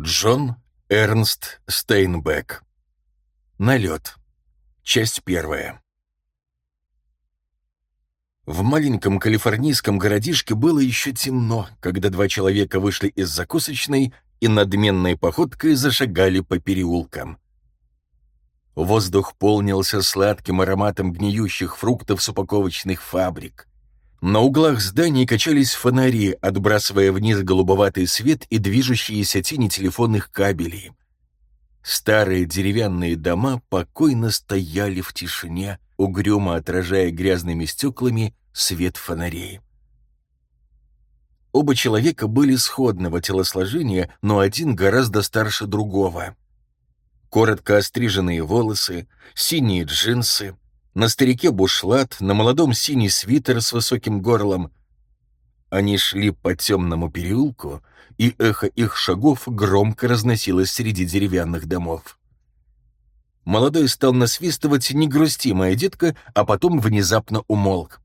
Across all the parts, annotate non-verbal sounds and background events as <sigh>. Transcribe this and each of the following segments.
Джон Эрнст Стейнбек. Налет. Часть первая. В маленьком калифорнийском городишке было еще темно, когда два человека вышли из закусочной и надменной походкой зашагали по переулкам. Воздух полнился сладким ароматом гниющих фруктов с упаковочных фабрик. На углах зданий качались фонари, отбрасывая вниз голубоватый свет и движущиеся тени телефонных кабелей. Старые деревянные дома покойно стояли в тишине, угрюмо отражая грязными стеклами свет фонарей. Оба человека были сходного телосложения, но один гораздо старше другого. Коротко остриженные волосы, синие джинсы — на старике бушлат, на молодом синий свитер с высоким горлом. Они шли по темному переулку, и эхо их шагов громко разносилось среди деревянных домов. Молодой стал насвистывать «Не грусти, моя детка», а потом внезапно умолк.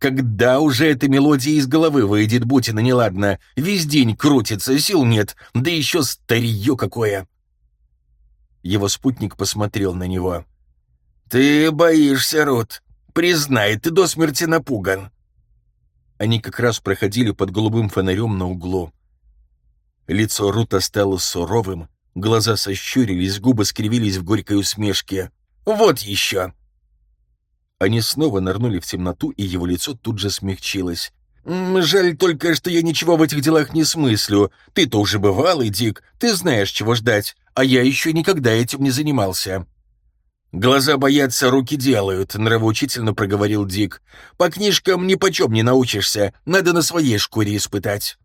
Когда уже эта мелодия из головы выйдет, будь она неладна, весь день крутится, сил нет, да еще старье какое. Его спутник посмотрел на него. «Ты боишься, Рут. Признай, ты до смерти напуган». Они как раз проходили под голубым фонарем на углу. Лицо Рута стало суровым, глаза сощурились, губы скривились в горькой усмешке. «Вот еще!» Они снова нырнули в темноту, и его лицо тут же смягчилось. «Жаль только, что я ничего в этих делах не смыслю. Ты-то уже бывалый, Дик, ты знаешь, чего ждать, а я еще никогда этим не занимался». «Глаза боятся, руки делают», — нравоучительно проговорил Дик. «По книжкам ни почем не научишься, надо на своей шкуре испытать».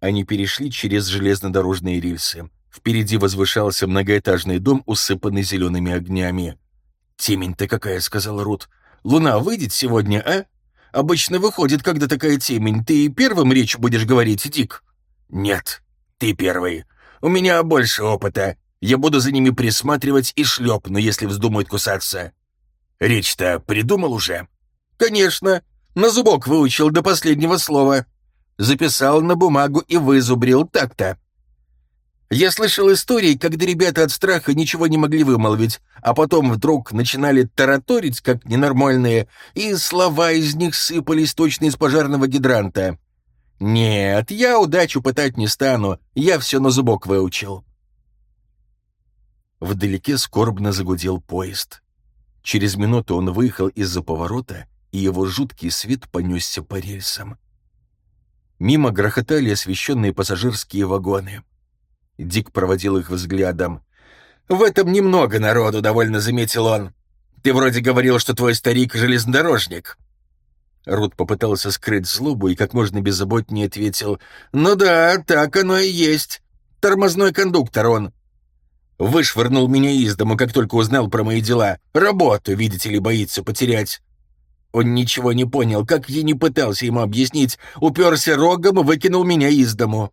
Они перешли через железнодорожные рельсы. Впереди возвышался многоэтажный дом, усыпанный зелеными огнями. «Темень-то какая», — сказал Рут. «Луна выйдет сегодня, а? Обычно выходит, когда такая темень. Ты первым речь будешь говорить, Дик?» «Нет, ты первый. У меня больше опыта. Я буду за ними присматривать и шлепну, если вздумают кусаться. Речь-то придумал уже? Конечно. На зубок выучил до последнего слова. Записал на бумагу и вызубрил так-то. Я слышал истории, когда ребята от страха ничего не могли вымолвить, а потом вдруг начинали тараторить, как ненормальные, и слова из них сыпались точно из пожарного гидранта. Нет, я удачу пытать не стану, я все на зубок выучил. Вдалеке скорбно загудел поезд. Через минуту он выехал из-за поворота, и его жуткий свет понесся по рельсам. Мимо грохотали освещенные пассажирские вагоны. Дик проводил их взглядом. «В этом немного народу», — довольно заметил он. «Ты вроде говорил, что твой старик — железнодорожник». Рут попытался скрыть злобу и как можно беззаботнее ответил. «Ну да, так оно и есть. Тормозной кондуктор он. Вышвырнул меня из дома, как только узнал про мои дела. Работу, видите ли, боится потерять. Он ничего не понял, как я не пытался ему объяснить, уперся рогом и выкинул меня из дому.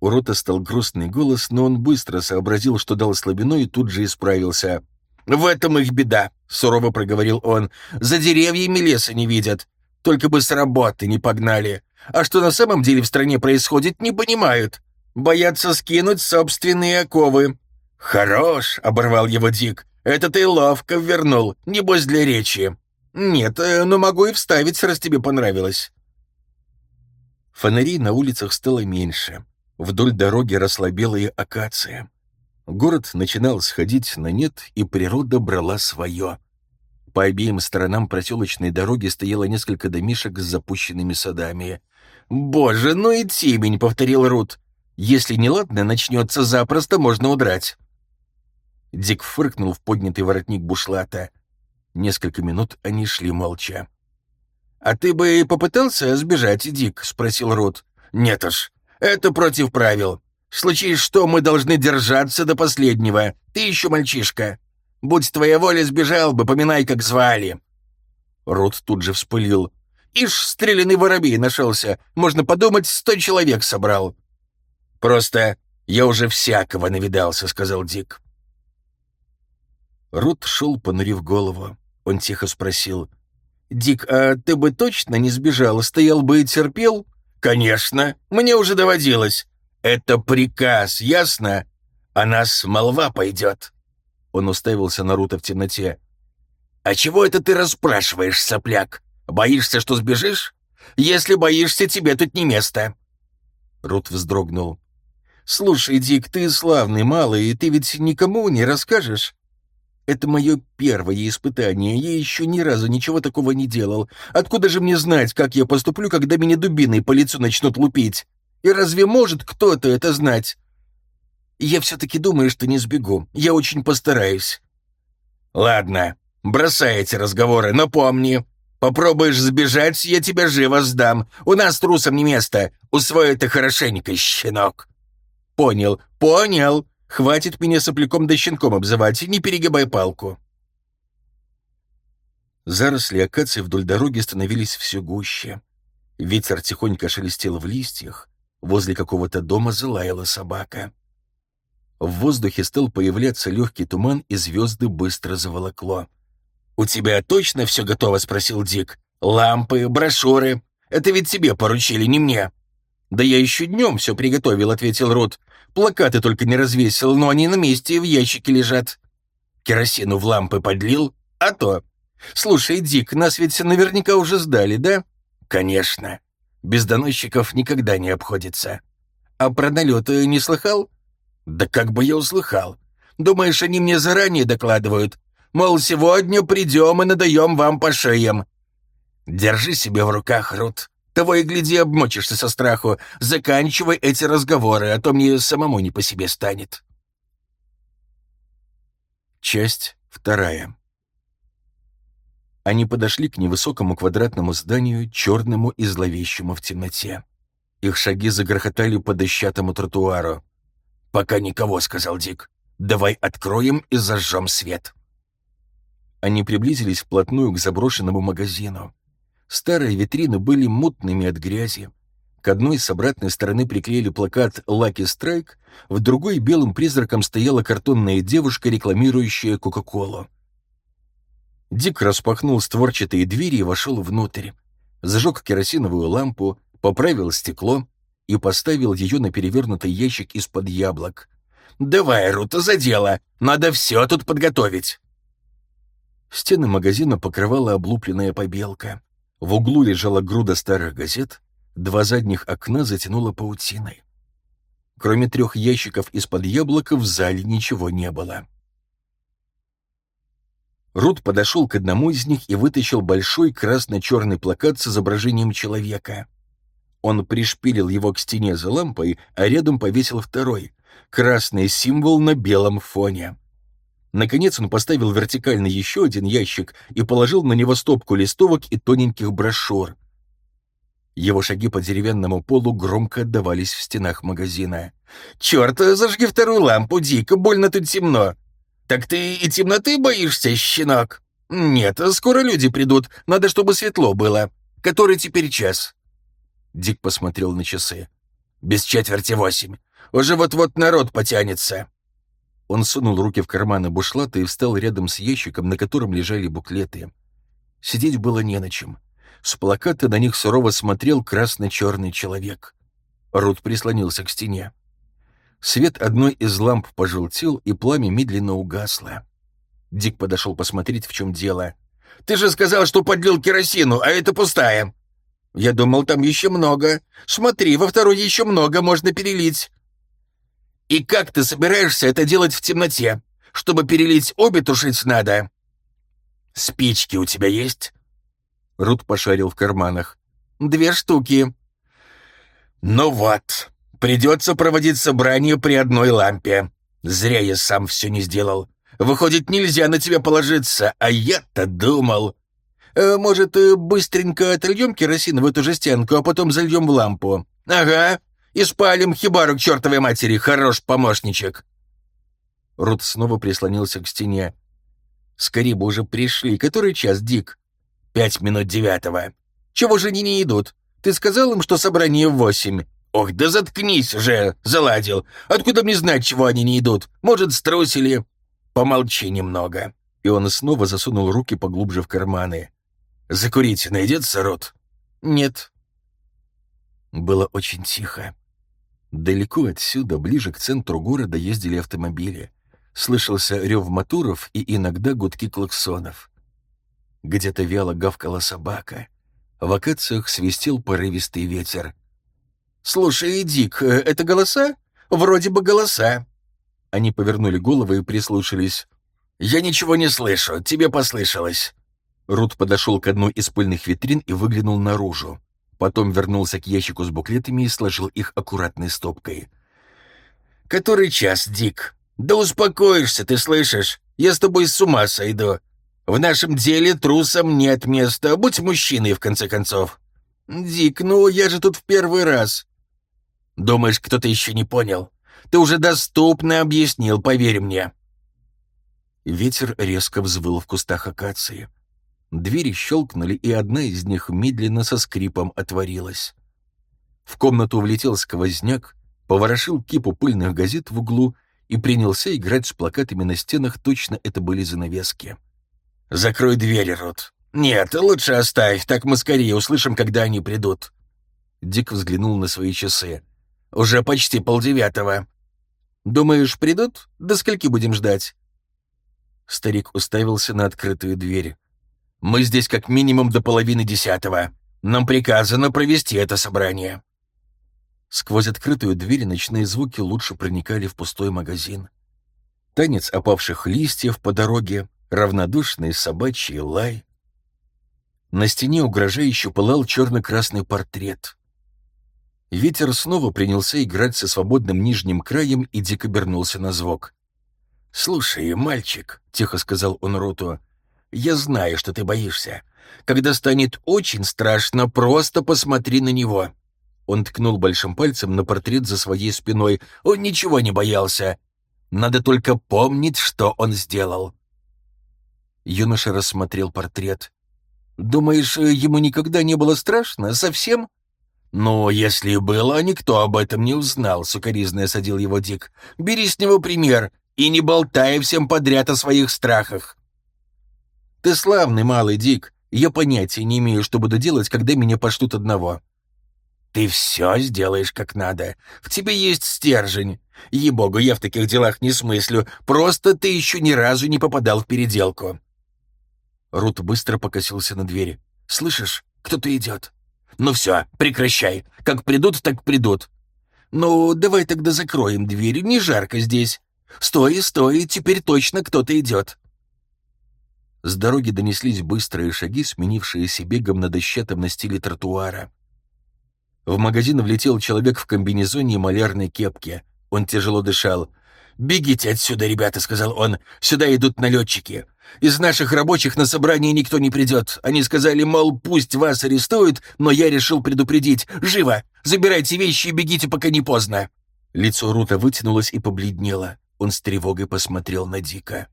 У Рота стал грустный голос, но он быстро сообразил, что дал слабину, и тут же исправился. «В этом их беда», — сурово проговорил он. «За деревьями леса не видят. Только бы с работы не погнали. А что на самом деле в стране происходит, не понимают. Боятся скинуть собственные оковы». «Хорош!» — оборвал его Дик. «Это ты ловко вернул, небось для речи». «Нет, э, но могу и вставить, раз тебе понравилось». Фонарей на улицах стало меньше. Вдоль дороги росла белая акация. Город начинал сходить на нет, и природа брала свое. По обеим сторонам проселочной дороги стояло несколько домишек с запущенными садами. «Боже, ну и темень!» — повторил Рут. Если неладно начнется запросто, можно удрать. Дик фыркнул в поднятый воротник бушлата. Несколько минут они шли молча. «А ты бы попытался сбежать, Дик?» — спросил Рот. «Нет уж, это против правил. Случись что, мы должны держаться до последнего. Ты еще мальчишка. Будь твоя воля, сбежал бы, поминай, как звали». Рот тут же вспылил. «Ишь, стрелянный воробей нашелся. Можно подумать, сто человек собрал». «Просто я уже всякого навидался», — сказал Дик. Рут шел, понурив голову. Он тихо спросил. «Дик, а ты бы точно не сбежал, стоял бы и терпел?» «Конечно, мне уже доводилось. Это приказ, ясно? А нас молва пойдет». Он уставился на Рута в темноте. «А чего это ты расспрашиваешь, сопляк? Боишься, что сбежишь? Если боишься, тебе тут не место». Рут вздрогнул. «Слушай, Дик, ты славный малый, и ты ведь никому не расскажешь?» «Это мое первое испытание, я еще ни разу ничего такого не делал. Откуда же мне знать, как я поступлю, когда меня дубиной по лицу начнут лупить? И разве может кто-то это знать?» «Я все-таки думаю, что не сбегу. Я очень постараюсь». «Ладно, бросай эти разговоры, но помни, попробуешь сбежать, я тебя живо сдам. У нас трусом не место. Усвой это хорошенько, щенок». «Понял, понял. Хватит меня сопляком да щенком обзывать, не перегибай палку». Заросли акации вдоль дороги становились все гуще. Ветер тихонько шелестел в листьях. Возле какого-то дома залаяла собака. В воздухе стал появляться легкий туман, и звезды быстро заволокло. «У тебя точно все готово?» — спросил Дик. «Лампы, брошюры. Это ведь тебе поручили, не мне». «Да я еще днем все приготовил», — ответил Рот. «Плакаты только не развесил, но они на месте и в ящике лежат». «Керосину в лампы подлил? А то». «Слушай, Дик, нас ведь наверняка уже сдали, да?» «Конечно. Без доносчиков никогда не обходится». «А про налеты не слыхал?» «Да как бы я услыхал. Думаешь, они мне заранее докладывают? Мол, сегодня придем и надаем вам по шеям». «Держи себя в руках, Рут. Того и гляди, обмочишься со страху. Заканчивай эти разговоры, а то мне самому не по себе станет. Часть вторая. Они подошли к невысокому квадратному зданию, черному и зловещему в темноте. Их шаги загрохотали по дощатому тротуару. «Пока никого», — сказал Дик. «Давай откроем и зажжем свет». Они приблизились вплотную к заброшенному магазину. Старые витрины были мутными от грязи. К одной с обратной стороны приклеили плакат «Lucky Strike», в другой белым призраком стояла картонная девушка, рекламирующая Кока-Колу. Дик распахнул створчатые двери и вошел внутрь. Зажег керосиновую лампу, поправил стекло и поставил ее на перевернутый ящик из-под яблок. «Давай, Рута, за дело! Надо все тут подготовить!» Стены магазина покрывала облупленная побелка. В углу лежала груда старых газет, два задних окна затянуло паутиной. Кроме трех ящиков из-под яблока в зале ничего не было. Рут подошел к одному из них и вытащил большой красно-черный плакат с изображением человека. Он пришпилил его к стене за лампой, а рядом повесил второй — красный символ на белом фоне. Наконец он поставил вертикально еще один ящик и положил на него стопку листовок и тоненьких брошюр. Его шаги по деревянному полу громко отдавались в стенах магазина. «Черт, зажги вторую лампу, Дик, больно тут темно!» «Так ты и темноты боишься, щенок?» «Нет, скоро люди придут, надо, чтобы светло было. Который теперь час?» Дик посмотрел на часы. «Без четверти восемь. Уже вот-вот народ потянется». Он сунул руки в карманы бушлата и встал рядом с ящиком, на котором лежали буклеты. Сидеть было не на чем. С плаката на них сурово смотрел красно-черный человек. Рут прислонился к стене. Свет одной из ламп пожелтел, и пламя медленно угасло. Дик подошел посмотреть, в чем дело. «Ты же сказал, что подлил керосину, а это пустая!» «Я думал, там еще много. Смотри, во второй еще много можно перелить». И как ты собираешься это делать в темноте? Чтобы перелить обе тушить надо. Спички у тебя есть? Рут пошарил в карманах. Две штуки. Ну вот, придется проводить собрание при одной лампе. Зря я сам все не сделал. Выходит, нельзя на тебя положиться, а я-то думал. Э, может, э, быстренько отольем керосин в эту же стенку, а потом зальем в лампу? Ага, и спалим хибару к чертовой матери, хорош помощничек!» Рут снова прислонился к стене. «Скорее бы уже пришли. Который час, Дик?» «Пять минут девятого. Чего же они не идут? Ты сказал им, что собрание в восемь?» «Ох, да заткнись же, заладил. Откуда мне знать, чего они не идут? Может, струсили?» «Помолчи немного». И он снова засунул руки поглубже в карманы. «Закурить найдется, Рут?» «Нет». Было очень тихо. Далеко отсюда, ближе к центру города, ездили автомобили. Слышался рев моторов и иногда гудки клаксонов. Где-то вяло гавкала собака. В акациях свистел порывистый ветер. «Слушай, Дик, это голоса? Вроде бы голоса». Они повернули головы и прислушались. «Я ничего не слышу, тебе послышалось». Рут подошел к одной из пыльных витрин и выглянул наружу. Потом вернулся к ящику с буклетами и сложил их аккуратной стопкой. «Который час, Дик? Да успокоишься, ты слышишь? Я с тобой с ума сойду. В нашем деле трусам нет места. Будь мужчиной, в конце концов». «Дик, ну я же тут в первый раз». «Думаешь, кто-то еще не понял? Ты уже доступно объяснил, поверь мне». Ветер резко взвыл в кустах акации. Двери щелкнули, и одна из них медленно со скрипом отворилась. В комнату влетел сквозняк, поворошил кипу пыльных газет в углу и принялся играть с плакатами на стенах, точно это были занавески. «Закрой двери, Рот. Нет, лучше оставь, так мы скорее услышим, когда они придут». Дик взглянул на свои часы. «Уже почти полдевятого. Думаешь, придут? До скольки будем ждать?» Старик уставился на открытую дверь. Мы здесь как минимум до половины десятого. Нам приказано провести это собрание». Сквозь открытую дверь ночные звуки лучше проникали в пустой магазин. Танец опавших листьев по дороге, равнодушный собачий лай. На стене угрожающе пылал черно-красный портрет. Ветер снова принялся играть со свободным нижним краем и дико на звук. «Слушай, мальчик», — тихо сказал он Роту, — я знаю, что ты боишься. Когда станет очень страшно, просто посмотри на него». Он ткнул большим пальцем на портрет за своей спиной. Он ничего не боялся. Надо только помнить, что он сделал. Юноша рассмотрел портрет. «Думаешь, ему никогда не было страшно? Совсем?» «Ну, если и было, никто об этом не узнал», — сукоризно осадил его Дик. «Бери с него пример и не болтай всем подряд о своих страхах». Ты славный малый, Дик. Я понятия не имею, что буду делать, когда меня пошлют одного. Ты все сделаешь как надо. В тебе есть стержень. Ей-богу, я в таких делах не смыслю. Просто ты еще ни разу не попадал в переделку. Рут быстро покосился на двери. «Слышишь, кто-то идет». «Ну все, прекращай. Как придут, так придут». «Ну, давай тогда закроем дверь, не жарко здесь. Стой, стой, теперь точно кто-то идет». С дороги донеслись быстрые шаги, сменившиеся бегом на дощатом настиле тротуара. В магазин влетел человек в комбинезоне и малярной кепке. Он тяжело дышал. «Бегите отсюда, ребята», — сказал он. «Сюда идут налетчики. Из наших рабочих на собрание никто не придет. Они сказали, мол, пусть вас арестуют, но я решил предупредить. Живо! Забирайте вещи и бегите, пока не поздно». Лицо Рута вытянулось и побледнело. Он с тревогой посмотрел на Дика.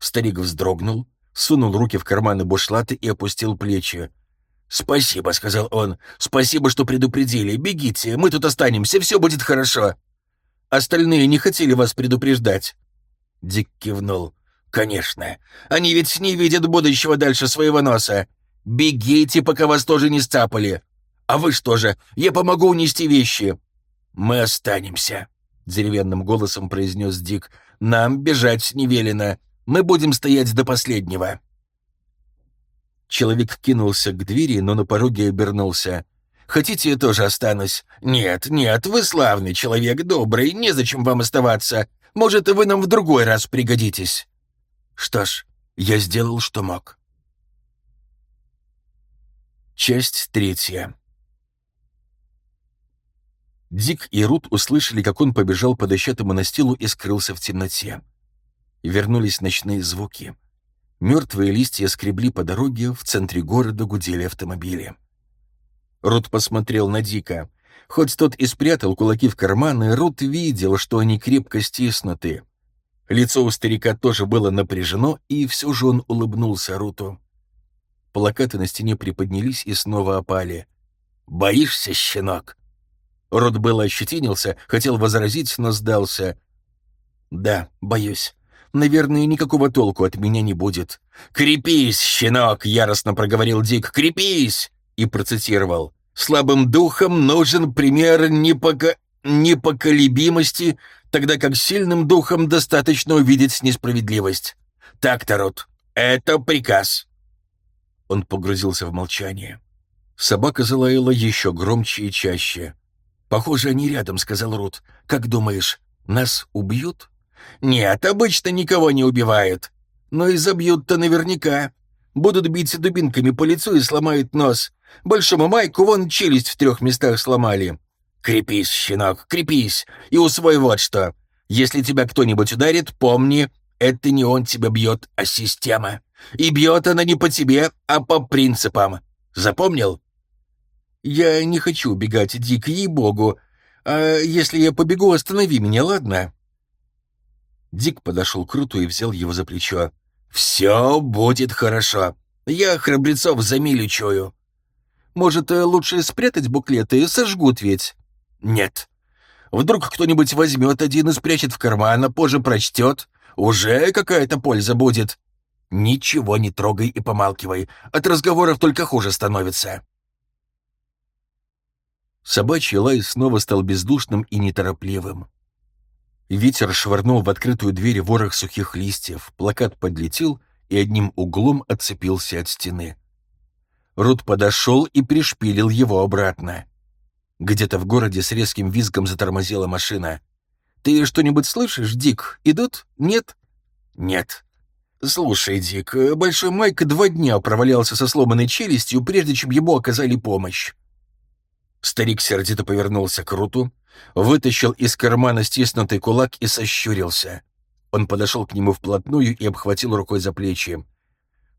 Старик вздрогнул, сунул руки в карманы бушлаты и опустил плечи. «Спасибо», — сказал он. «Спасибо, что предупредили. Бегите, мы тут останемся, все будет хорошо». «Остальные не хотели вас предупреждать». Дик кивнул. «Конечно. Они ведь не видят будущего дальше своего носа. Бегите, пока вас тоже не сцапали. А вы что же, я помогу унести вещи». «Мы останемся», — деревянным голосом произнес Дик. «Нам бежать не велено. Мы будем стоять до последнего». Человек кинулся к двери, но на пороге обернулся. «Хотите, я тоже останусь?» «Нет, нет, вы славный человек, добрый, незачем вам оставаться. Может, вы нам в другой раз пригодитесь». «Что ж, я сделал, что мог». Часть третья. Дик и Рут услышали, как он побежал по дощатому настилу и скрылся в темноте вернулись ночные звуки. Мертвые листья скребли по дороге, в центре города гудели автомобили. Рут посмотрел на Дика. Хоть тот и спрятал кулаки в карманы, Рут видел, что они крепко стиснуты. Лицо у старика тоже было напряжено, и все же он улыбнулся Руту. Плакаты на стене приподнялись и снова опали. «Боишься, щенок?» Рот было ощетинился, хотел возразить, но сдался. «Да, боюсь. Наверное, никакого толку от меня не будет. «Крепись, щенок!» — яростно проговорил Дик. «Крепись!» — и процитировал. «Слабым духом нужен пример не пока...» непоколебимости, тогда как сильным духом достаточно увидеть несправедливость. Так-то, Рут, это приказ». Он погрузился в молчание. Собака залаяла еще громче и чаще. «Похоже, они рядом», — сказал Рут. «Как думаешь, нас убьют?» «Нет, обычно никого не убивают. Но и забьют-то наверняка. Будут бить дубинками по лицу и сломают нос. Большому Майку вон челюсть в трех местах сломали. Крепись, щенок, крепись, и усвой вот что. Если тебя кто-нибудь ударит, помни, это не он тебя бьет, а система. И бьет она не по тебе, а по принципам. Запомнил? Я не хочу убегать, Дик, ей-богу. А если я побегу, останови меня, ладно? Дик подошел к Руту и взял его за плечо. «Все будет хорошо. Я храбрецов за милю чую. Может, э, лучше спрятать буклеты, сожгут ведь?» «Нет. Вдруг кто-нибудь возьмет один и спрячет в карман, а позже прочтет. Уже какая-то польза будет. Ничего не трогай и помалкивай. От разговоров только хуже становится». Собачий лай снова стал бездушным и неторопливым. Ветер швырнул в открытую дверь ворох сухих листьев, плакат подлетел и одним углом отцепился от стены. Рут подошел и пришпилил его обратно. Где-то в городе с резким визгом затормозила машина. «Ты что-нибудь слышишь, Дик? Идут? Нет?» «Нет». «Слушай, Дик, Большой Майк два дня провалялся со сломанной челюстью, прежде чем ему оказали помощь». Старик сердито повернулся к Руту, вытащил из кармана стиснутый кулак и сощурился. Он подошел к нему вплотную и обхватил рукой за плечи.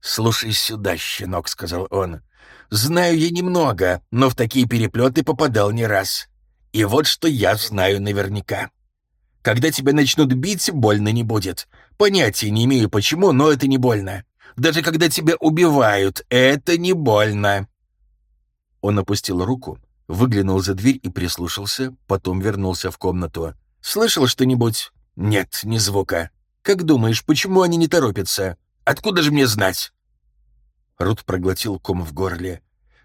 «Слушай сюда, щенок», — сказал он. Знаю я немного, но в такие переплеты попадал не раз. И вот что я знаю наверняка. Когда тебя начнут бить, больно не будет. Понятия не имею почему, но это не больно. Даже когда тебя убивают, это не больно. Он опустил руку, выглянул за дверь и прислушался, потом вернулся в комнату. «Слышал что-нибудь?» «Нет, ни звука. Как думаешь, почему они не торопятся? Откуда же мне знать?» Рут проглотил ком в горле.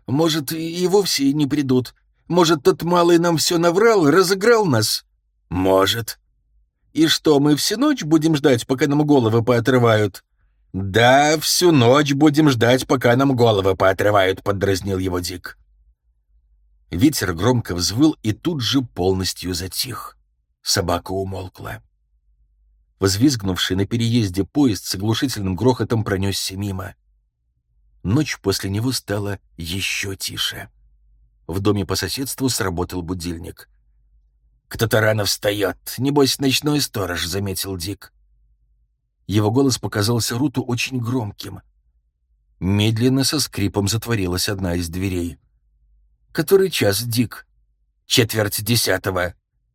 «Может, и вовсе не придут. Может, тот малый нам все наврал, разыграл нас?» «Может». «И что, мы всю ночь будем ждать, пока нам головы поотрывают?» «Да, всю ночь будем ждать, пока нам головы поотрывают», — подразнил его Дик. Ветер громко взвыл и тут же полностью затих. Собака умолкла. Возвизгнувший на переезде поезд с оглушительным грохотом пронесся мимо. Ночь после него стала еще тише. В доме по соседству сработал будильник. «Кто-то рано встает. Небось, ночной сторож», — заметил Дик. Его голос показался Руту очень громким. Медленно со скрипом затворилась одна из дверей. «Который час, Дик?» «Четверть десятого».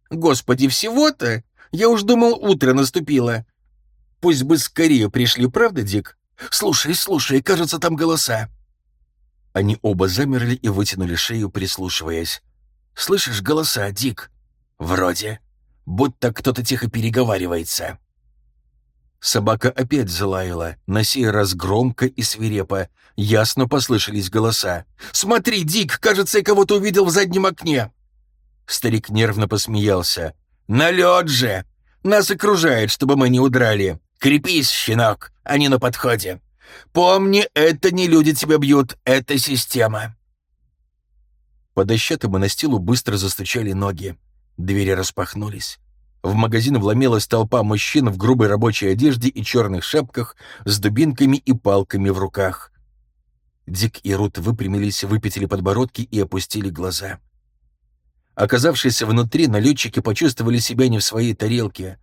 «Господи, всего-то? Я уж думал, утро наступило». «Пусть бы скорее пришли, правда, Дик?» «Слушай, слушай, кажется, там голоса». Они оба замерли и вытянули шею, прислушиваясь. «Слышишь голоса, Дик?» «Вроде. Будто кто-то тихо переговаривается». Собака опять залаяла, на сей раз громко и свирепо. Ясно послышались голоса. «Смотри, Дик, кажется, я кого-то увидел в заднем окне!» Старик нервно посмеялся. «Налет же! Нас окружает, чтобы мы не удрали. Крепись, щенок, они на подходе. Помни, это не люди тебя бьют, это система. По дощатому настилу быстро застучали ноги. Двери распахнулись. В магазин вломилась толпа мужчин в грубой рабочей одежде и черных шапках с дубинками и палками в руках. Дик и Рут выпрямились, выпятили подбородки и опустили глаза. Оказавшись внутри, налетчики почувствовали себя не в своей тарелке.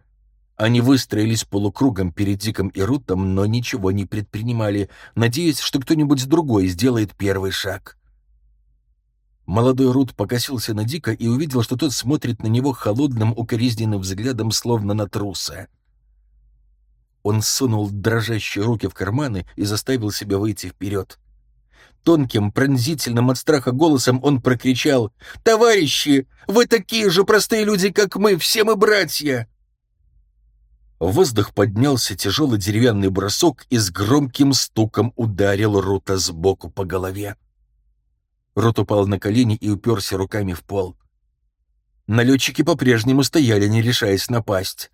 Они выстроились полукругом перед Диком и Рутом, но ничего не предпринимали, надеясь, что кто-нибудь другой сделает первый шаг. Молодой Рут покосился на Дика и увидел, что тот смотрит на него холодным, укоризненным взглядом, словно на труса. Он сунул дрожащие руки в карманы и заставил себя выйти вперед. Тонким, пронзительным от страха голосом он прокричал «Товарищи, вы такие же простые люди, как мы, все мы братья!» В воздух поднялся тяжелый деревянный бросок и с громким стуком ударил Рута сбоку по голове. Рут упал на колени и уперся руками в пол. Налетчики по-прежнему стояли, не решаясь напасть.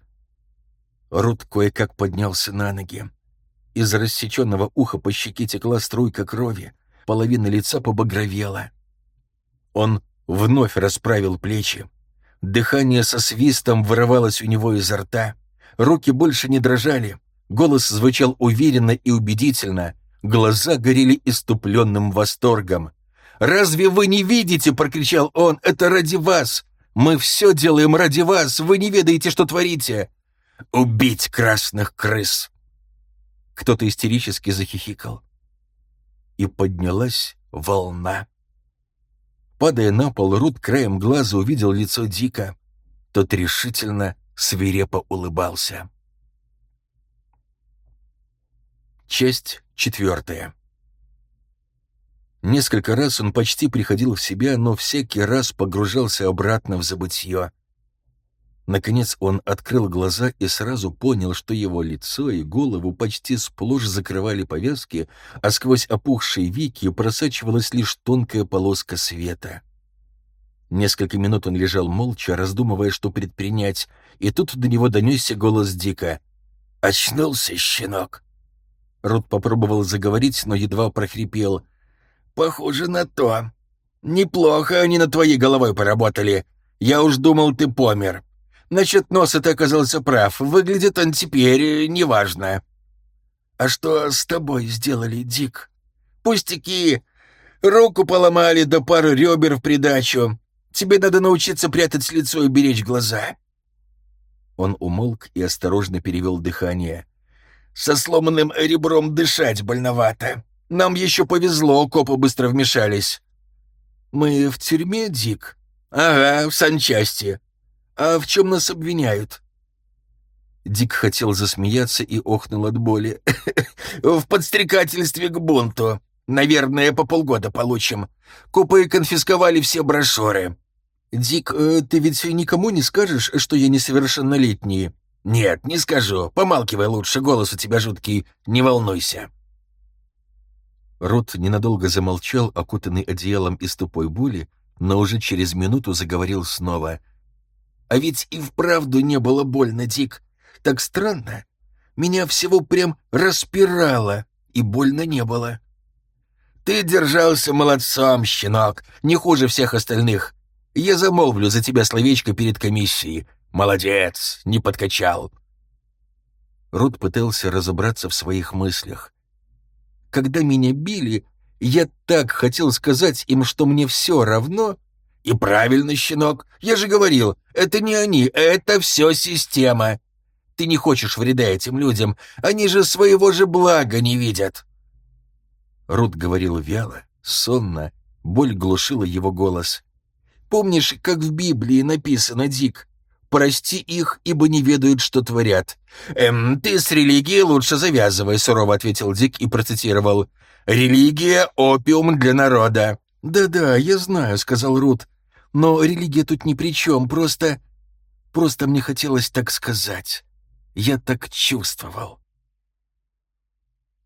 Рут кое-как поднялся на ноги. Из рассеченного уха по щеке текла струйка крови, половина лица побагровела. Он вновь расправил плечи. Дыхание со свистом вырывалось у него изо рта. Руки больше не дрожали. Голос звучал уверенно и убедительно. Глаза горели иступленным восторгом. «Разве вы не видите?» — прокричал он. «Это ради вас! Мы все делаем ради вас! Вы не ведаете, что творите! Убить красных крыс!» Кто-то истерически захихикал. И поднялась волна. Падая на пол, Рут краем глаза увидел лицо Дика. Тот решительно, свирепо улыбался. Часть четвертая. Несколько раз он почти приходил в себя, но всякий раз погружался обратно в забытье. Наконец он открыл глаза и сразу понял, что его лицо и голову почти сплошь закрывали повязки, а сквозь опухшие веки просачивалась лишь тонкая полоска света. Несколько минут он лежал молча, раздумывая, что предпринять, и тут до него донесся голос Дика. «Очнулся, щенок!» Рут попробовал заговорить, но едва прохрипел. «Похоже на то. Неплохо они над твоей головой поработали. Я уж думал, ты помер. Насчет носа ты оказался прав. Выглядит он теперь неважно. А что с тобой сделали, Дик? Пустяки. Руку поломали, да пару ребер в придачу. Тебе надо научиться прятать лицо и беречь глаза. Он умолк и осторожно перевел дыхание. Со сломанным ребром дышать больновато. Нам еще повезло, копы быстро вмешались. Мы в тюрьме, Дик? Ага, в санчасти. А в чем нас обвиняют? Дик хотел засмеяться и охнул от боли. <laughs> «В подстрекательстве к бунту. Наверное, по полгода получим. Копы конфисковали все брошюры». «Дик, э, ты ведь никому не скажешь, что я несовершеннолетний?» «Нет, не скажу. Помалкивай лучше, голос у тебя жуткий. Не волнуйся». Рот ненадолго замолчал, окутанный одеялом из тупой боли, но уже через минуту заговорил снова — а ведь и вправду не было больно, Дик. Так странно. Меня всего прям распирало, и больно не было. Ты держался молодцом, щенок, не хуже всех остальных. Я замолвлю за тебя словечко перед комиссией. Молодец, не подкачал. Рут пытался разобраться в своих мыслях. Когда меня били, я так хотел сказать им, что мне все равно, и правильно, щенок. Я же говорил, это не они, это все система. Ты не хочешь вреда этим людям, они же своего же блага не видят. Рут говорил вяло, сонно, боль глушила его голос. Помнишь, как в Библии написано, Дик? «Прости их, ибо не ведают, что творят». «Эм, ты с религией лучше завязывай», — сурово ответил Дик и процитировал. «Религия — опиум для народа». «Да-да, я знаю», — сказал Рут. «Но религия тут ни при чем, просто... Просто мне хотелось так сказать. Я так чувствовал».